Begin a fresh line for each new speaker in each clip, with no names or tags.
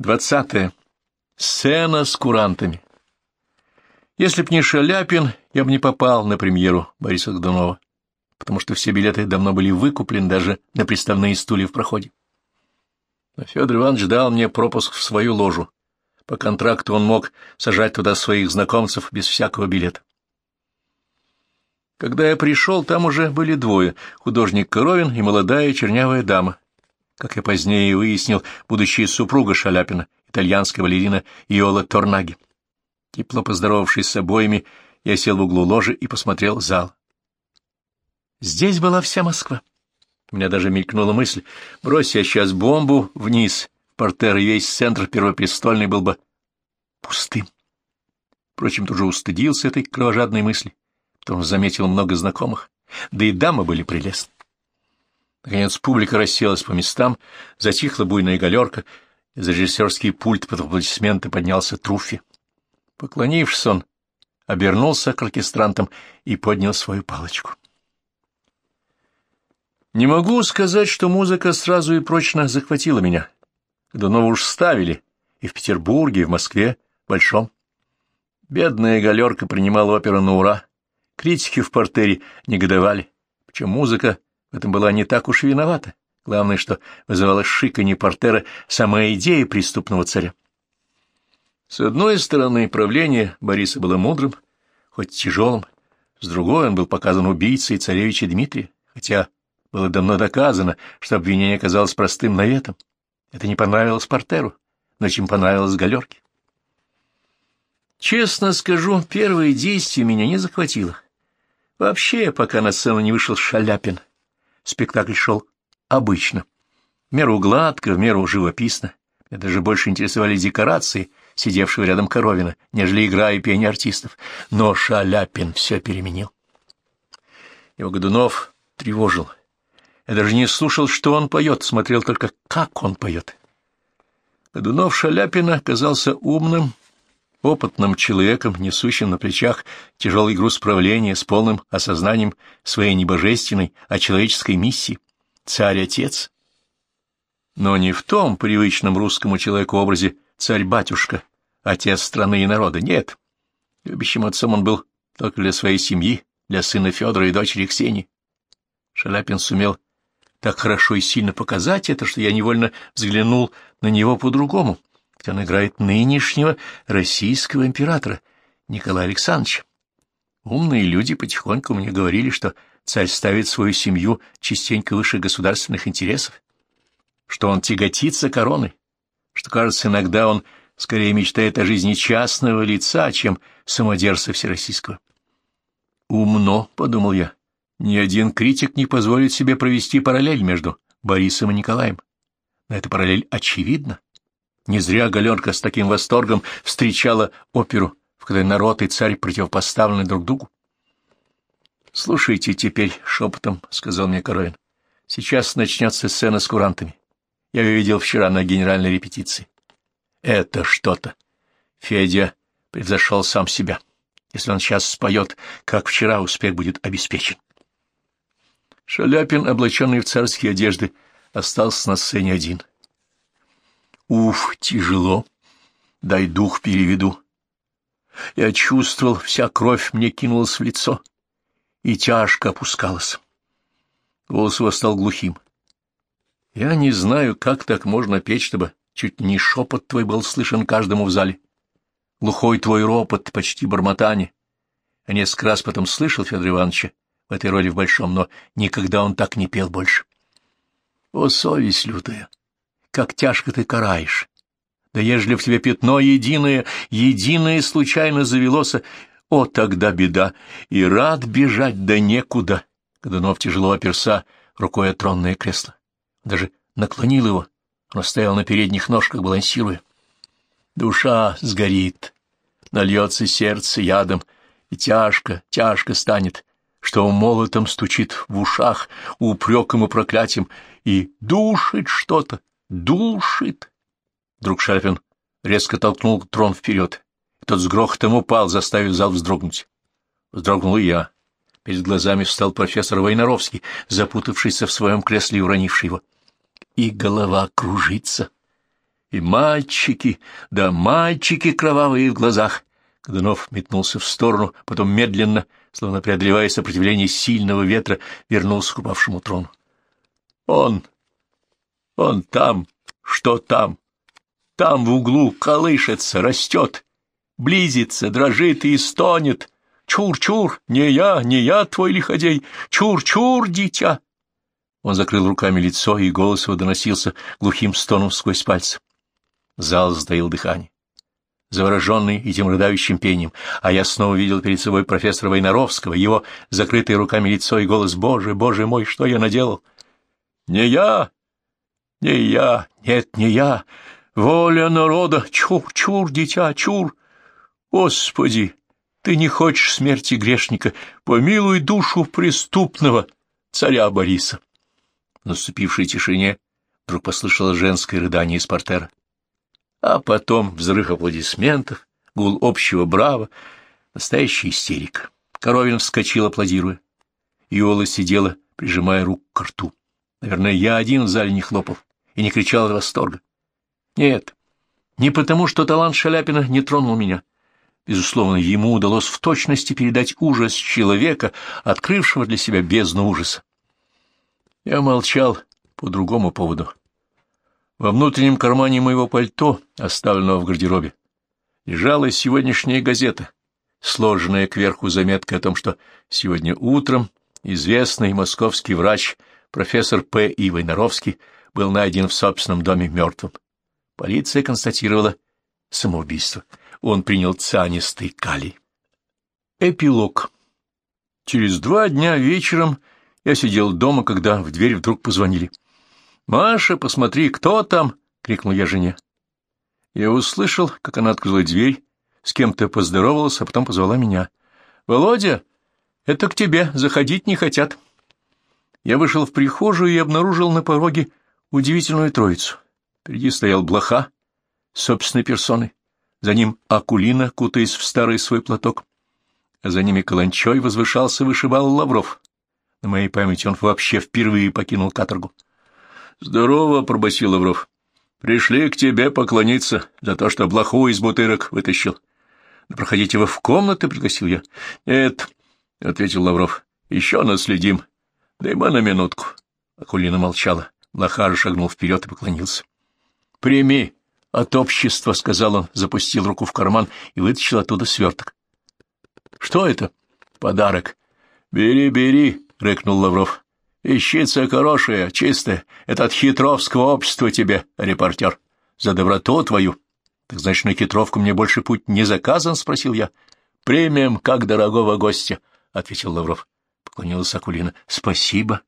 Двадцатое. Сцена с курантами. Если б не Шаляпин, я бы не попал на премьеру Бориса Годунова, потому что все билеты давно были выкуплены даже на приставные стулья в проходе. Но Федор Иванович дал мне пропуск в свою ложу. По контракту он мог сажать туда своих знакомцев без всякого билета. Когда я пришел, там уже были двое — художник Коровин и молодая чернявая дама, как я позднее выяснил, будущая супруга Шаляпина, итальянская балерина Иола Торнаги. Тепло поздоровавшись с обоими, я сел в углу ложи и посмотрел зал. Здесь была вся Москва. У меня даже мелькнула мысль, брось я сейчас бомбу вниз, портер, и весь центр первопрестольный был бы пустым. Впрочем, тоже устыдился этой кровожадной мысли, потом заметил много знакомых, да и дамы были прелестны. Наконец публика расселась по местам, затихла буйная галерка, и за режиссерский пульт под аплодисменты поднялся Труфи. Поклонившись, он обернулся к оркестрантам и поднял свою палочку. Не могу сказать, что музыка сразу и прочно захватила меня. Годунова уж ставили и в Петербурге, и в Москве, Большом. Бедная галерка принимала оперу на ура. Критики в портере негодовали, причем музыка в этом была не так уж и виновата. Главное, что вызывала шиканье портера сама идея преступного царя. С одной стороны, правление Бориса было мудрым, хоть тяжелым, с другой он был показан убийцей царевича Дмитрия, хотя было давно доказано, что обвинение оказалось простым наветом. Это не понравилось портеру, но чем понравилось галерке. Честно скажу, первое действие меня не захватило. Вообще, пока на сцену не вышел Шаляпин — спектакль шел обычно. В меру гладко, в меру живописно. Меня даже больше интересовали декорации, сидевшего рядом Коровина, нежели игра и пение артистов. Но Шаляпин все переменил. Его Годунов тревожил. Я даже не слушал, что он поет, смотрел только, как он поет. Годунов Шаляпина казался умным, опытным человеком, несущим на плечах тяжелый груз правления с полным осознанием своей небожественной, а человеческой миссии — царь-отец. Но не в том привычном русскому человеку образе царь-батюшка, отец страны и народа, нет. Любящим отцом он был только для своей семьи, для сына Федора и дочери Ксении. Шаляпин сумел так хорошо и сильно показать это, что я невольно взглянул на него по-другому — он играет нынешнего российского императора Николая Александровича. Умные люди потихоньку мне говорили, что царь ставит свою семью частенько выше государственных интересов, что он тяготится короной, что, кажется, иногда он скорее мечтает о жизни частного лица, чем самодерца всероссийского. «Умно», — подумал я, — «ни один критик не позволит себе провести параллель между Борисом и Николаем. Но эта параллель очевидна. Не зря Галенка с таким восторгом встречала оперу, в которой народ и царь противопоставлены друг другу. — Слушайте теперь, — шепотом сказал мне Коровин, — сейчас начнется сцена с курантами. Я ее видел вчера на генеральной репетиции. Это что-то. Федя превзошел сам себя. Если он сейчас споет, как вчера, успех будет обеспечен. Шаляпин, облаченный в царские одежды, остался на сцене один. Уф, тяжело. Дай дух переведу. Я чувствовал, вся кровь мне кинулась в лицо и тяжко опускалась. Голос его стал глухим. Я не знаю, как так можно петь, чтобы чуть не шепот твой был слышен каждому в зале. Глухой твой ропот, почти бормотание. Я несколько раз потом слышал Федора Ивановича в этой роли в Большом, но никогда он так не пел больше. О, совесть лютая! Как тяжко ты караешь. Да ежели в тебе пятно единое, единое случайно завелося, о, тогда беда, и рад бежать, да некуда. Годунов тяжело оперся рукой о тронное кресло. Даже наклонил его, но стоял на передних ножках, балансируя. Душа сгорит, нальется сердце ядом, и тяжко, тяжко станет, что молотом стучит в ушах, упреком и проклятием, и душит что-то, Душит! Вдруг Шарпин резко толкнул трон вперед. Тот с грохотом упал, заставив зал вздрогнуть. Вздрогнул и я. Перед глазами встал профессор Войнаровский, запутавшийся в своем кресле и уронивший его. И голова кружится. И мальчики, да мальчики кровавые в глазах. Годунов метнулся в сторону, потом медленно, словно преодолевая сопротивление сильного ветра, вернулся к упавшему трону. Он, он там, что там? Там в углу колышется, растет, близится, дрожит и стонет. Чур-чур, не я, не я твой лиходей, чур-чур, дитя. Он закрыл руками лицо, и голос его доносился глухим стоном сквозь пальцы. Зал затаил дыхание, завороженный этим рыдающим пением, а я снова видел перед собой профессора Войнаровского, его закрытое руками лицо и голос «Боже, Боже мой, что я наделал?» «Не я! Не я! Нет, не я! Воля народа! Чур, чур, дитя, чур! Господи, ты не хочешь смерти грешника, помилуй душу преступного царя Бориса!» В наступившей тишине вдруг послышалось женское рыдание из портера. А потом взрыв аплодисментов, гул общего брава, настоящая истерика. Коровин вскочил, аплодируя. Иола сидела, прижимая руку к рту. Наверное, я один в зале не хлопал и не кричал от восторга. Нет, не потому, что талант Шаляпина не тронул меня. Безусловно, ему удалось в точности передать ужас человека, открывшего для себя бездну ужаса. Я молчал по другому поводу. Во внутреннем кармане моего пальто, оставленного в гардеробе, лежала сегодняшняя газета, сложенная кверху заметкой о том, что сегодня утром известный московский врач профессор П. И. Войнаровский был найден в собственном доме мертвым. Полиция констатировала самоубийство. Он принял цианистый калий. Эпилог. Через два дня вечером я сидел дома, когда в дверь вдруг позвонили. «Маша, посмотри, кто там?» — крикнул я жене. Я услышал, как она открыла дверь, с кем-то поздоровалась, а потом позвала меня. «Володя, это к тебе, заходить не хотят». Я вышел в прихожую и обнаружил на пороге удивительную троицу. Впереди стоял блоха, собственной персоной, за ним Акулина, кутаясь в старый свой платок, а за ними каланчой возвышался вышибал Лавров. На моей памяти он вообще впервые покинул каторгу. — Здорово, — пробасил Лавров. — Пришли к тебе поклониться за то, что блоху из бутырок вытащил. — проходите вы в комнаты, — пригласил я. — Нет, — ответил Лавров, — еще наследим. Дай мы на минутку. Акулина молчала. Лохар шагнул вперед и поклонился. — Прими от общества, — сказал он, запустил руку в карман и вытащил оттуда сверток. — Что это? — Подарок. — Бери, бери, — рыкнул Лавров. — Ищица хорошая, чистая. Это от хитровского общества тебе, репортер. За доброту твою. — Так значит, на хитровку мне больше путь не заказан? — спросил я. — Примем, как дорогого гостя, — ответил Лавров. Поклонилась Акулина. — Спасибо.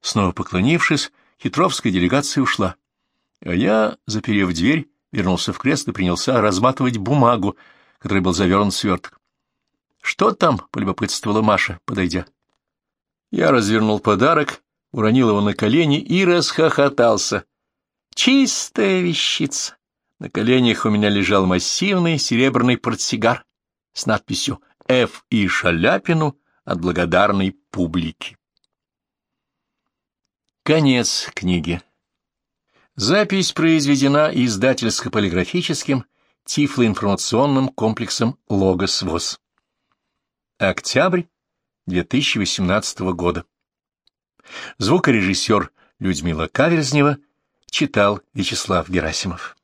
Снова поклонившись, хитровская делегация ушла. А я, заперев дверь, вернулся в кресло и принялся разматывать бумагу, которой был завернут сверток. — Что там? — полюбопытствовала Маша, подойдя. Я развернул подарок, уронил его на колени и расхохотался. Чистая вещица. На коленях у меня лежал массивный серебряный портсигар с надписью «Ф. и Шаляпину от благодарной публики». Конец книги. Запись произведена издательско-полиграфическим тифлоинформационным комплексом «Логос ВОЗ». Октябрь 2018 года. Звукорежиссер Людмила Каверзнева читал Вячеслав Герасимов.